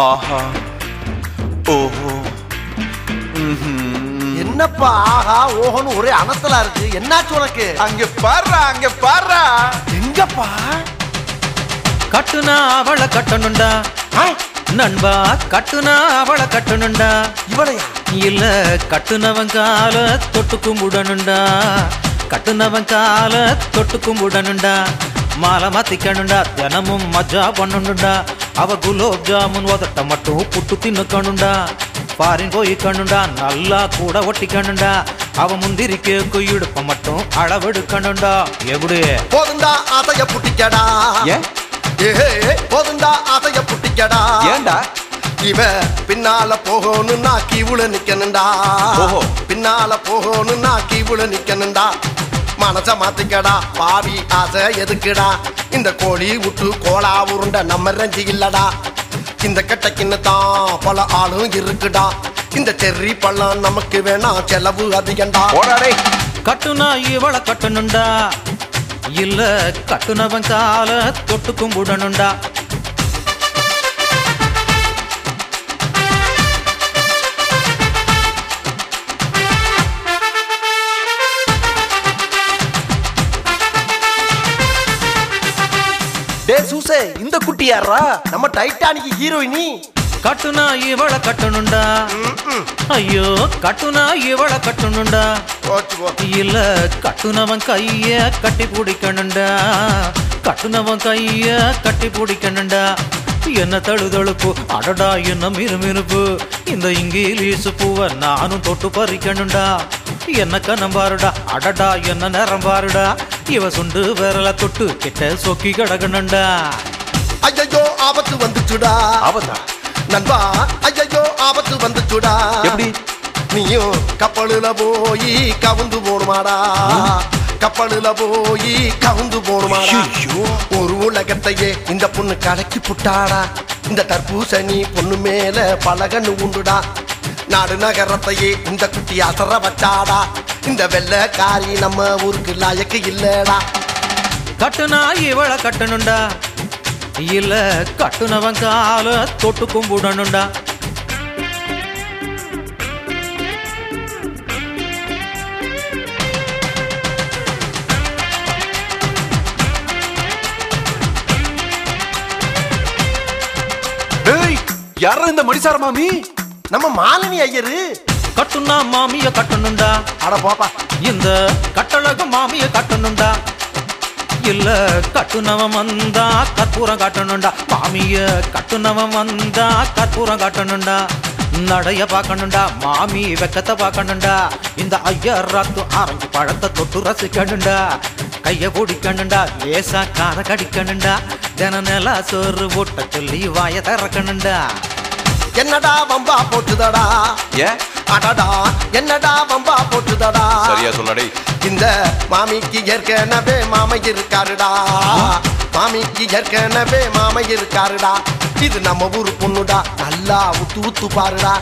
ஆஹா. ஓஹோ. என்னப்பா ஆஹா ஓஹோன்னு ஒரே அனத்தலா இருக்கு. என்னாச்சு உனக்கு? அங்க பாருடா அங்க பாருடா. எங்கப்பா? கட்டுனா அவளை கட்டணுண்டா ஆ, நண்பா கட்டுனா அவளை கட்டணுண்டா இவளையா? இல்ல கட்டுனவன் கால தொட்டு கும்பிடணுண்டா கட்டுனவன் கால தொட்டு கும்பிடணுண்டா மாலை மாத்திக்கணுண்டா தினமும் மஜா பண்ணணுண்டா அவ குலோப் ஜாமுன் உதட்ட மட்டும் புட்டு தின்னுக்கணுண்டா பாரின் போய் கண்ணுண்டா நல்லா கூட ஒட்டிக்கணுண்டா அவ முந்திரி கேக்கு இடுப்ப மட்டும் அளவெடுக்கணுண்டா எப்படி போதுண்டா ஆசைய புட்டிக்கடா. ஏஹே போதுண்டா ஆசைய புட்டிக்கடா. ஏன்டா? இவ பின்னால போகணும் கீவுல நிக்கணுண்டா. ஓஹோ. பின்னால போகணும் நான் கீவுல நிக்கணுண்டா. மனச மாத்திக்கடா. பாவி ஆசை எதுக்குடா? இந்த கோழி விட்டு கோலா உருண்ட நம்ம ரஞ்சி இல்லடா. இந்த கெட்டக்கின்னு தான் பல ஆளும் இருக்குடா. இந்த செர்ரி பழம் நமக்கு வேணாம் செலவு அதிகண்டா கட்டுனா இவளை கட்டணுண்டா இல்ல கட்டுனவன் கால தொட்டு கும்பிடணுண்டா டே சூசே இந்த குட்டி யாரா நம்ம டைட்டானிக் ஹீரோயினி. கட்டணுண்டா ஐயோ கட்டுனா இவளை கட்டணுண்டா போச்சு போ. இல்ல கட்டுனவன் கைய கட்டி பிடிக்கணுண்டா கட்டுனவன் கைய கட்டி பிடிக்கணுண்டா என்ன தழுதழுப்பு அடடா என்ன மிருமிருப்பு. இந்த இங்கிலீஷ் பூவை நானும் தொட்டு பறிக்கணுண்டா என்ன கண்ணம் பாருடா அடடா என்ன நேரம் பாருடா. இவ சுண்டு விரல தொட்டு கிட்ட சொக்கி கிடக்கணுண்டா ஐயோ ஆபத்து வந்துச்சுடா. ஆபத்தா? நண்பா ஐயோ ஆபத்து வந்துச்சுடா. எப்படி? நீயும் கப்பலுல போய் கவுந்து போடுமாடா. கப்பலுல போய் கவுந்து போடுமாடா. ஒரு உலகத்தையே இந்த பொண்ணு கலக்கி புட்டாடா. இந்த தர்பூசணி பொண்ணு மேல பலகன்னு உண்டுடா. நாடு நகரத்தையே இந்த குட்டி அசர வச்சாடா. இந்த வெள்ளைக்காரி நம்ம ஊருக்கு லாயக்கு இல்லடா. கட்டுனா இவளை கட்டணுண்டா இல்ல கட்டுனவன் கால தொட்டு கும்பிடணுண்டா டேய் யாரா இந்த மடிசார மாமி நம்ம மாலினி ஐயரு. கட்டுனா மாமிய கட்டணுண்டா அட போப்பா. இந்த கட்டழக மாமிய கட்டணுண்டா இல்ல கட்டுனவன் வந்தா கற்பூரம் காட்டணுண்டா மாமிய கட்டுனவன் வந்தா கற்பூரம் காட்டணுண்டா நடைய பார்க்கணுண்டா மாமி வெக்கத்தை பார்க்கணுண்டா இந்த ஐயர் ராத்து ஆரஞ்சு பழத்தை தொட்டு ரசிக்கணுண்டா கைய பிடிக்கணுண்டா லேசா காத கடிக்கணுண்டா தின நில சோறு ஊட்ட சொல்லி வாய திறக்கணுண்டா என்னடா வம்பா போட்டுதடா? ஏன்? அடடா என்னடா வம்பா போட்டுதடா? சரியா சொன்னடே. இந்த மாமிக்கு ஏற்கனவே மாமை இருக்காருடா. மாமிக்கு ஏற்கனவே மாமை இருக்காருடா. இது நம்ம ஊரு பொண்ணுடா. நல்லா உத்து உத்து பாருடா.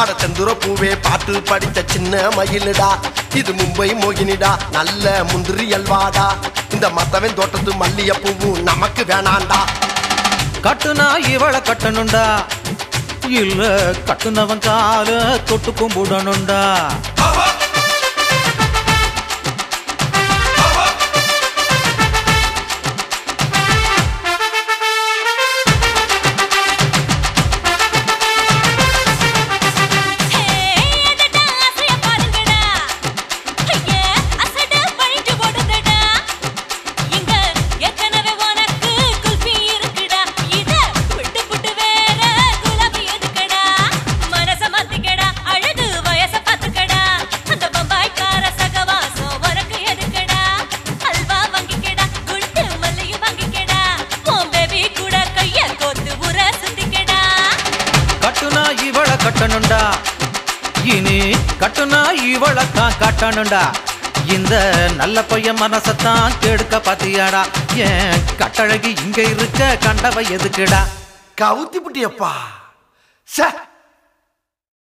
அட செந்துர பூவே பாட்டு படித்த சின்ன மயிலுடா. இது மும்பை மோகினிடா. நல்ல முந்திரி அல்வாடா. இந்த மத்தவன் தோட்டத்து மல்லிகைப்பூவும் நமக்கு வேணாண்டா. கட்டுனா இவளை கட்டணுண்டா இல்ல கட்டுனவன் கால தொட்டு கும்பிடணுண்டா கட்டணுண்டா. இனி கட்டுனா இவளை கட்டணுண்டா. இந்த நல்ல பையன் மனசத்தான் கெடுக்க பாத்தியாடா. ஏன் கட்டழகி இங்க இருக்க கண்டவை எதுக்குடா. கவுத்தி புட்டியப்பா. சே